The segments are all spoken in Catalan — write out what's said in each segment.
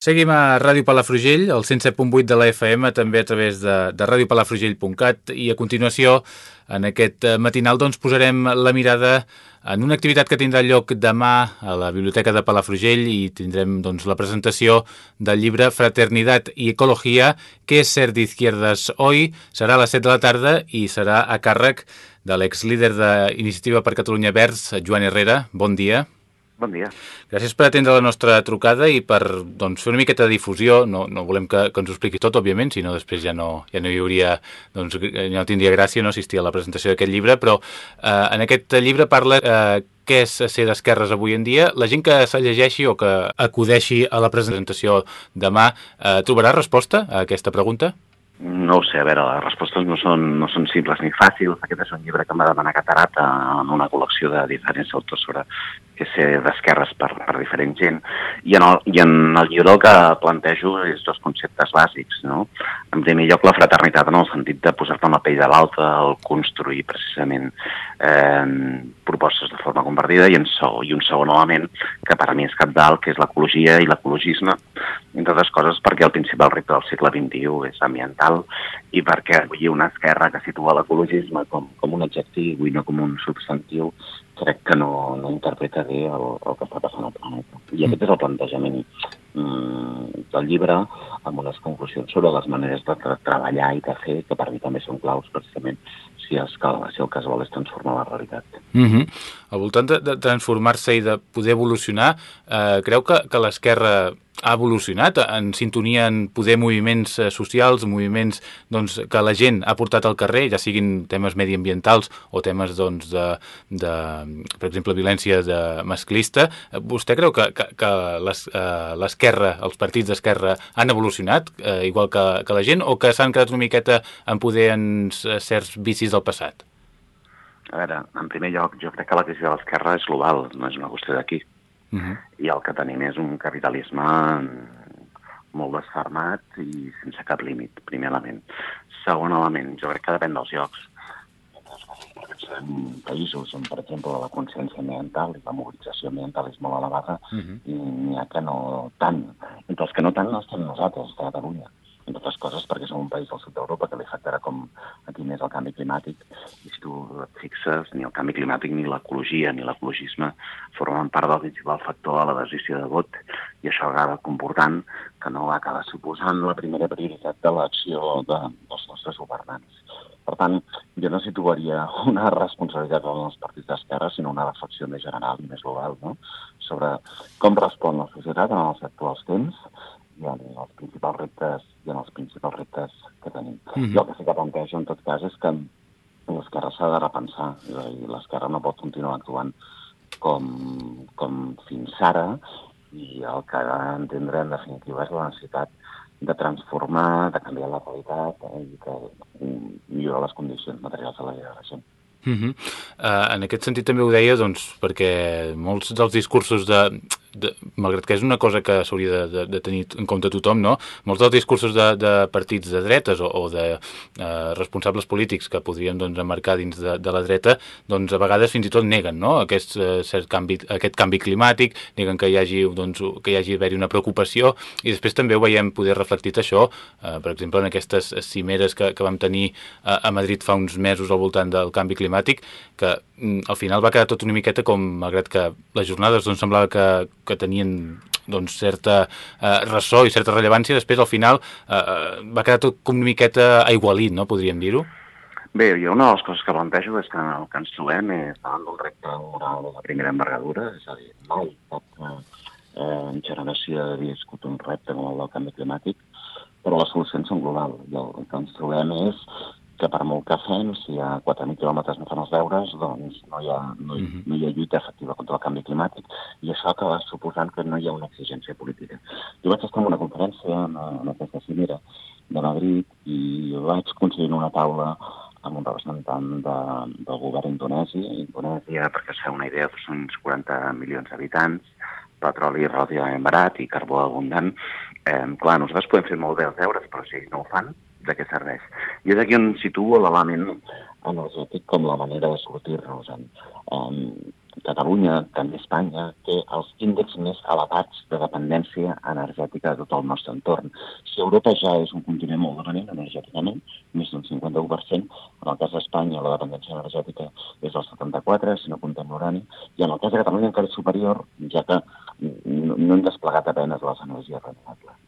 Seguim a Ràdio Palafrugell, el 107.8 de la FM, també a través de, de radiopalafrugell.cat i a continuació, en aquest eh, matinal, doncs posarem la mirada en una activitat que tindrà lloc demà a la Biblioteca de Palafrugell i tindrem doncs, la presentació del llibre Fraternidad i Ecologia, que és ser d'izquierdes hoy, serà a les 7 de la tarda i serà a càrrec de l'exlíder d'Iniciativa per Catalunya Verds, Joan Herrera. Bon dia. Bon dia. Gràcies per atendre la nostra trucada i per doncs, fer una miqueta de difusió. No, no volem que, que ens ho expliqui tot, òbviament, sinó després ja no, ja no hi hauria, doncs, ja no tindria gràcia no assistir a la presentació d'aquest llibre, però eh, en aquest llibre parla eh, què és ser d'esquerres avui en dia. La gent que se llegeixi o que acudeixi a la presentació demà eh, trobarà resposta a aquesta pregunta? No ho sé, a veure, les respostes no són, no són simples ni fàcils. Aquest és un llibre que em va demanar Catarata en una col·lecció de diferents autors sobre que ser d'esquerres per, per diferent gent. I en, el, I en el llibre el que plantejo és dos conceptes bàsics. No? En primer lloc, la fraternitat en el sentit de posar-te en la pell de l'altre, el construir precisament eh, propostes de forma compartida, i, en so, i un segon element que per a mi és capdalt, que és l'ecologia i l'ecologisme, entre altres coses perquè el principal repte del segle XXI és ambiental i perquè avui una esquerra que situa l'ecologisme com, com un adjectiu i no com un substantiu crec que no, no interpreta bé el, el que està passant al planeta. I aquest és el plantejament mm, del llibre amb unes conclusions sobre les maneres de tra treballar i de fer que per mi també són claus precisament si, es, si el que es vol és transformar la realitat. Mm -hmm. Al voltant de, de transformar-se i de poder evolucionar, eh, creu que, que l'esquerra ha evolucionat en sintonia en poder moviments eh, socials, moviments doncs, que la gent ha portat al carrer, ja siguin temes mediambientals o temes, doncs, de, de, per exemple, violència de masclista. Vostè creu que, que, que eh, l'esquerra, els partits d'esquerra han evolucionat, eh, igual que, que la gent, o que s'han quedat una miqueta en poder en certs vicis del passat? A veure, en primer lloc, jo crec que la crisi de l'esquerra és global, no és una qüestió d'aquí. Uh -huh. I el que tenim és un capitalisme molt desfermat i sense cap límit, primer element. Segon element, jo crec que depèn dels llocs. En països on, per exemple, la consciència ambiental i la mobilització ambiental és molt elevada, uh -huh. i n'hi ha que no tant. Entre els que no tant no estem nosaltres, de Catalunya entre altres coses perquè som un país del sud d'Europa que li afectarà com aquí més el canvi climàtic i si tu et fixes ni el canvi climàtic ni l'ecologia ni l'ecologisme formen part del principal factor a la decisió de vot i això acaba comportant que no acaba suposant la primera prioritat de l'acció de, dels nostres governants. Per tant, jo no situaria una responsabilitat dels partits d'esquerra, sinó una reflexió més general i més global no? sobre com respon la societat en els actuals temps i en els principals reptes i en els principals reptes que tenim. Mm -hmm. Jo el que sí que plantejo, en tot cas, és que l'esquerra s'ha de repensar i l'esquerra no pot continuar actuant com, com fins ara i el que ha d'entendre, en definitiva, és la necessitat de transformar, de canviar la realitat eh, i de millorar les condicions materials de la vida de la gent. Uh -huh. uh, en aquest sentit també ho deia doncs, perquè molts dels discursos de, de, malgrat que és una cosa que s'hauria de, de, de tenir en compte tothom, no? molts dels discursos de, de partits de dretes o, o de eh, responsables polítics que podrien doncs, emmarcar dins de, de la dreta, doncs a vegades fins i tot neguen no? aquest, eh, cert canvi, aquest canvi climàtic, neguen que hi hagi, doncs, que hi hagi haver una preocupació i després també ho veiem poder reflectit això, eh, per exemple en aquestes cimeres que, que vam tenir a, a Madrid fa uns mesos al voltant del canvi climàtic, que mm, al final va quedar tot una miqueta com, malgrat que les jornades doncs, semblava que que tenien doncs, certa eh, ressò i certa rellevància, després al final eh, eh, va quedar tot com una miqueta aigualit, no? podríem dir-ho? Bé, jo una de les coses que plantejo és que el que ens trobem és davant d'un repte moral de primera envergadura, és a dir, mai cap eh, eh generació ha viscut un repte com el del canvi climàtic, però les solucions són globals. I el que ens trobem és que per molt que fem, si a 4.000 quilòmetres no fan els deures, doncs no hi, ha, no, hi, no hi ha lluita efectiva contra el canvi climàtic i això acaba suposant que no hi ha una exigència política. Jo vaig estar en una conferència en, en aquesta cimera de Madrid i vaig coincidir en una taula amb un representant de, del govern indonesi. Indonèsia, perquè es feu una idea, són uns 40 milions d'habitants, petroli relativament barat i carbó abundant. Eh, clar, nosaltres podem fer molt bé els deures, però si ells no ho fan, de què serveix. I és aquí on situo l'element energètic com la manera de sortir-nos-en. Um, Catalunya, també Espanya, té els índexs més elevats de dependència energètica de tot el nostre entorn. Si Europa ja és un continent molt dependent energèticament, més d'un 51%, en el cas d'Espanya la dependència energètica és del 74%, si no comptem l'urani, i en el cas de Catalunya encara és superior, ja que no, no hem desplegat apenes les energies renovables.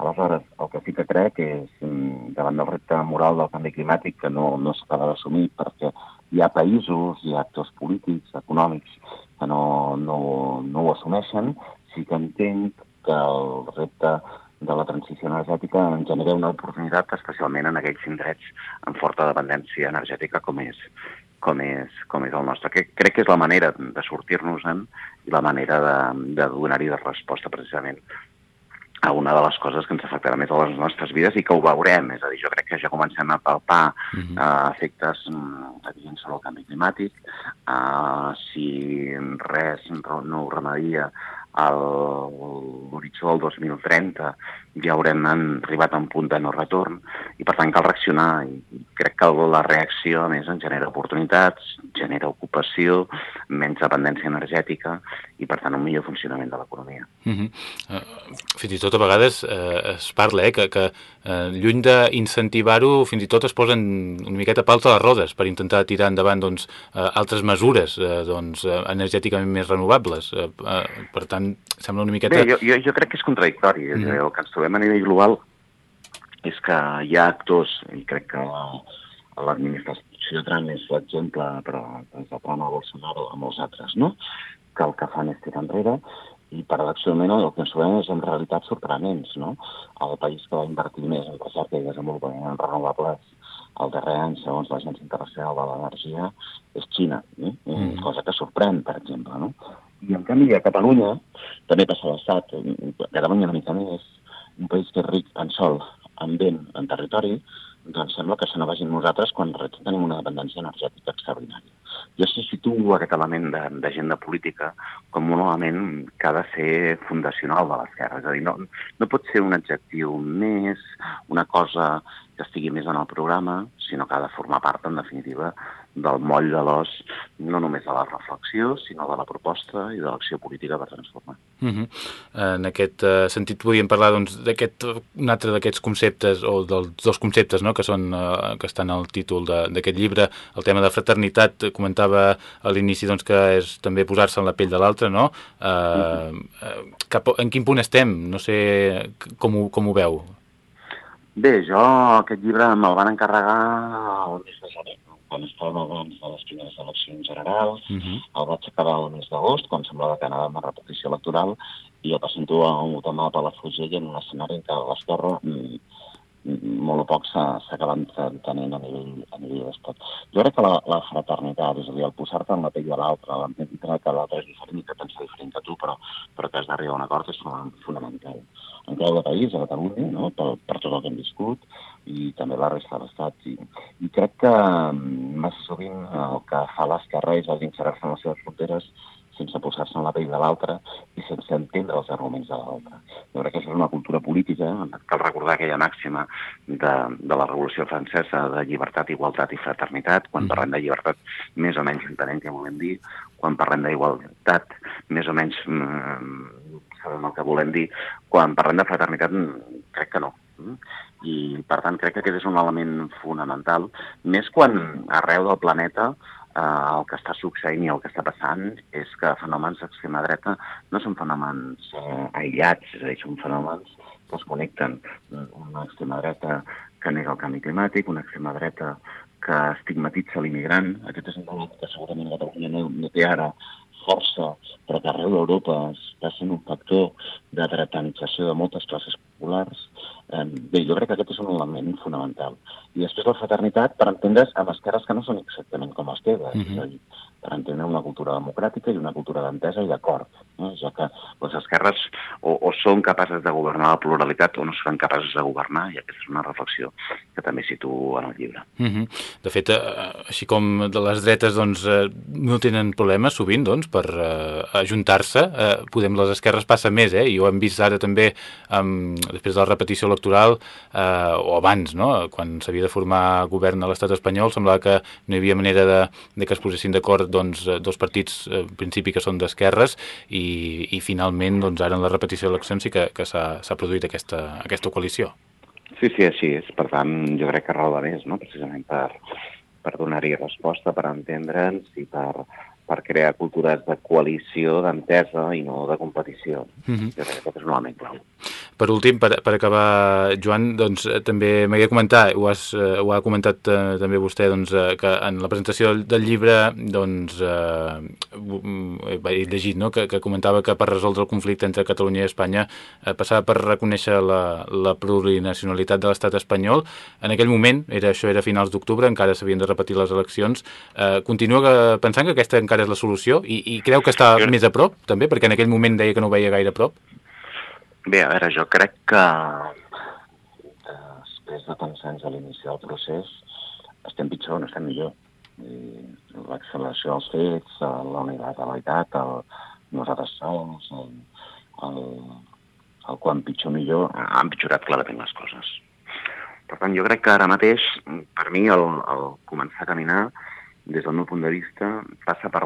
Aleshores, el que sí que crec és, mm, davant del repte moral del canvi climàtic, que no, no s'acaba d'assumir perquè hi ha països, hi ha actors polítics, econòmics, que no, no, no ho assumeixen, sí que entenc que el repte de la transició energètica en genera una oportunitat, especialment en aquells indrets amb forta dependència energètica com és, com és, com és el nostre. Que crec que és la manera de sortir-nos-en i la manera de, de donar-hi resposta precisament a una de les coses que ens afectarà més a les nostres vides i que ho veurem. És a dir, jo crec que ja comencem a palpar uh -huh. uh, efectes um, evidents sobre el canvi climàtic. Uh, si res no ho remedia a l'horitzó del 2030 ja haurem arribat a un punt de no retorn i per tant cal reaccionar i crec que la reacció a més en genera oportunitats, genera ocupació, menys dependència energètica i per tant un millor funcionament de l'economia. Uh -huh. uh, fins i tot a vegades uh, es parla eh, que, que uh, lluny d'incentivar-ho fins i tot es posen una miqueta pals a les rodes per intentar tirar endavant doncs, uh, altres mesures uh, doncs, uh, energèticament més renovables. Uh, uh, per tant, sembla una miqueta... Bé, jo, jo, jo crec que és contradictori. Uh -huh. El que ens trobem a nivell global és que hi ha actors, i crec que l'administració Trump és l'exemple, però des de Trump a Bolsonaro a molts altres, no? que el que fan és tirar enrere i paradoxalment el que ens trobem és en realitat sorprenents. No? El país que va invertir més en recerca i desenvolupament en renovables el darrer any, segons l'Agència Internacional de l'Energia, és Xina, eh? mm. cosa que sorprèn, per exemple. No? I en canvi a Catalunya, també passa a l'Estat, Catalunya una mica més, un país que és ric en sol, en vent, en territori, doncs sembla que se no vagin nosaltres quan tenim una dependència energètica extraordinària. Jo sí situo aquest element d'agenda política com un element que ha de ser fundacional de l'esquerra. És a dir, no, no pot ser un adjectiu més, una cosa que estigui més en el programa, sinó que ha de formar part, en definitiva, del moll de l'os, no només de la reflexió, sinó de la proposta i de l'acció política per transformar. Uh -huh. En aquest uh, sentit podríem parlar doncs, d'aquest un altre d'aquests conceptes, o dels dos conceptes no?, que, són, uh, que estan al títol d'aquest llibre, el tema de fraternitat, comentava a l'inici doncs, que és també posar-se en la pell de l'altre, no? Uh, uh -huh. cap, en quin punt estem? No sé com ho, com ho veu. Bé, jo aquest llibre me'l van encarregar el mes de gener quan estàvem abans de les primeres eleccions generals, uh -huh. el vaig acabar el mes d'agost, quan semblava que anava una repetició electoral, i el presento a un demà a Palafrugell en un escenari en què l'Esquerra mm, molt o poc s'acaben tenint a nivell, a nivell d'estat. Jo crec que la, la fraternitat, és a dir, el posar-te en la pell de l'altre, l'entendre que l'altre és diferent i que pensa diferent que tu, però, però que has d'arribar a un acord és fonamental. En clau de país, a Catalunya, no? per, per tot el que hem viscut, i també la resta de l'Estat. I, I crec que mm, massa sovint el que fa l'esquerra és inserir-se en les seves fronteres sense posar-se en la pell de l'altre i sense entendre els arguments de l'altre. Jo crec que això és una cultura política. Cal recordar aquella màxima de, de la Revolució Francesa de llibertat, igualtat i fraternitat. Quan mm. parlem de llibertat, més o menys entenem què volem dir. Quan parlem d'igualtat, més o menys mm, sabem el que volem dir. Quan parlem de fraternitat, mm, crec que no. Mm? I, per tant, crec que aquest és un element fonamental, més quan arreu del planeta eh, el que està succeint i el que està passant és que fenòmens d'extrema dreta no són fenòmens eh, aïllats, és a dir, són fenòmens que es connecten. Una extrema dreta que nega el canvi climàtic, una extrema dreta que estigmatitza l'immigrant. Aquest és un debat que segurament Catalunya no, no té ara força, però que arreu d'Europa està sent un factor de dretanització de moltes classes populars. Eh, bé, jo crec que aquest és un element fonamental. I després la fraternitat, per entendre's, amb esquerres que no són exactament com les teves. Mm -hmm. És a dir, per entendre una cultura democràtica i una cultura d'entesa i d'acord, no? ja que les esquerres o, o són capaces de governar la pluralitat o no són capaces de governar, i aquesta és una reflexió que també situo en el llibre. Mm -hmm. De fet, eh, així com de les dretes doncs, eh, no tenen problemes sovint doncs, per eh, ajuntar-se, eh, podem les esquerres passa més, eh? i ho hem vist ara també, eh, després de la repetició electoral eh, o abans, no? quan s'havia de formar govern a l'estat espanyol, semblava que no hi havia manera de, de que es posessin d'acord doncs, dos partits, en principi, que són d'esquerres, i, i finalment, doncs, ara en la repetició d'eleccions sí que, que s'ha produït aquesta, aquesta coalició. Sí, sí, així és. Per tant, jo crec que raó de més, no? precisament per, per donar-hi resposta, per entendre'ns i per, per crear cultures de coalició, d'entesa i no de competició. Mm -hmm. Jo crec que aquest és un element clau. Per últim, per, per acabar, Joan, doncs, eh, també m'hagué comentar, ho, has, eh, ho ha comentat eh, també vostè, doncs, eh, que en la presentació del llibre doncs, eh, he llegit no? que, que comentava que per resoldre el conflicte entre Catalunya i Espanya eh, passava per reconèixer la, la plurinacionalitat de l'estat espanyol. En aquell moment, era això era finals d'octubre, encara s'havien de repetir les eleccions. Eh, continua pensant que aquesta encara ara és la solució? I, i creu que està jo... més a prop, també? Perquè en aquell moment deia que no ho veia gaire a prop. Bé, a veure, jo crec que després de tants anys a l'inici del procés estem pitjor, no estem millor. L'acceleració dels fets, la unilateralitat, el, nosaltres sols, el, el, el quan pitjor millor, han empitjorat clarament les coses. Per tant, jo crec que ara mateix, per mi, el, el començar a caminar des del meu punt de vista, passa per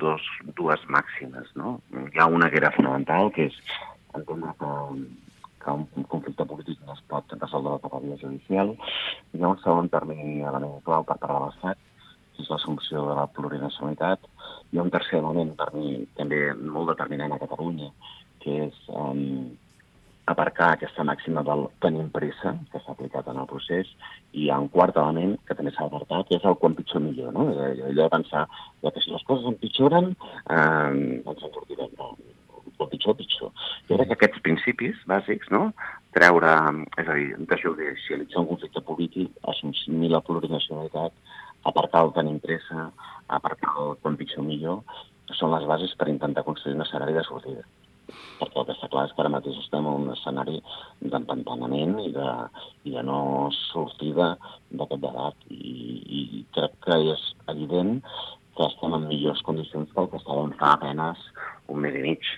dos, dues màximes. No? Hi ha una que era fonamental, que és entendre que, que un conflicte polític no es pot resoldre per la via judicial. Hi ha un segon termini element clau per part de l'Estat, que és l'assumpció de la plurinacionalitat. Hi ha un tercer element per mi també molt determinant a Catalunya, que és um, aparcar aquesta màxima del tenim pressa, que s'ha aplicat en el procés, i hi ha un quart element que també s'ha apartat, que és el quan pitjor millor, no? Allò de pensar que si les coses empitjoren, eh, doncs ens sortirem, no? O pitjor, pitjor. Jo crec que aquests principis bàsics, no? Treure, és a dir, desjudicialitzar un conflicte polític, assumir la plurinacionalitat, aparcar el tenim pressa, aparcar el quan pitjor millor, són les bases per intentar construir un escenari de sortida perquè el que està clar és que ara mateix estem en un escenari d'empantanament i, de, i de no sortida d'aquest debat. I, I crec que és evident que estem en millors condicions que el que estàvem fa apenes un mes i mig.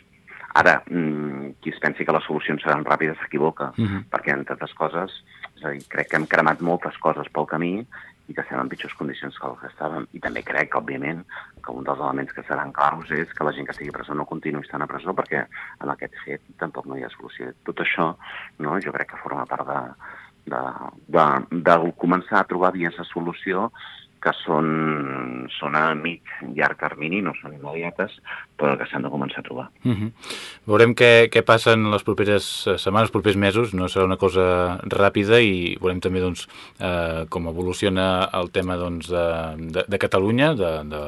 Ara, mmm, qui es pensi que les solucions seran ràpides s'equivoca, uh mhm. -huh. perquè, entre altres coses, és a dir, crec que hem cremat moltes coses pel camí i que estem en pitjors condicions que el que estàvem. I també crec, que, òbviament, que un dels elements que seran claus és que la gent que estigui a presó no continuï estant a presó perquè en aquest fet tampoc no hi ha solució. Tot això no, jo crec que forma part de, de, de, de començar a trobar vies de solució que són, són a mig llarg termini, no són immediates, però que s'han de començar a trobar. Uh mhm. -huh. Veurem què, què passa en les properes setmanes, els propers mesos, no serà una cosa ràpida i veurem també doncs, eh, com evoluciona el tema doncs, de, de, de Catalunya, de, de,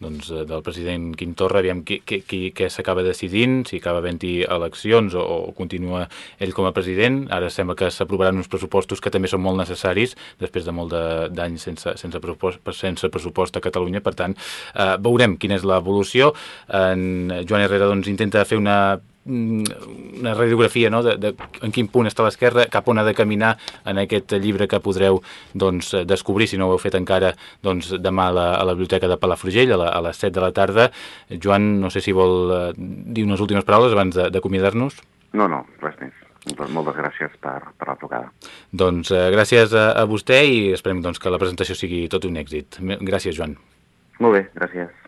doncs, del president Quim Torra, aviam què s'acaba decidint, si acaba havent-hi eleccions o, o continua ell com a president. Ara sembla que s'aprovaran uns pressupostos que també són molt necessaris, després de molt d'anys sense, sense pressupostos sense pressupost a Catalunya, per tant, eh, veurem quina és l'evolució. En Joan Herrera doncs, intenta fer una mm, una radiografia no? de, de en quin punt està l'esquerra, cap on ha de caminar en aquest llibre que podreu doncs, descobrir, si no ho heu fet encara, doncs, demà a la, a la biblioteca de Palafrugell a, la, a les 7 de la tarda. Joan, no sé si vol eh, dir unes últimes paraules abans d'acomiadar-nos. No, no, res més. Doncs moltes gràcies per, per la trucada. Doncs eh, gràcies a, a vostè i esperem doncs, que la presentació sigui tot un èxit. Gràcies, Joan. Molt bé, gràcies.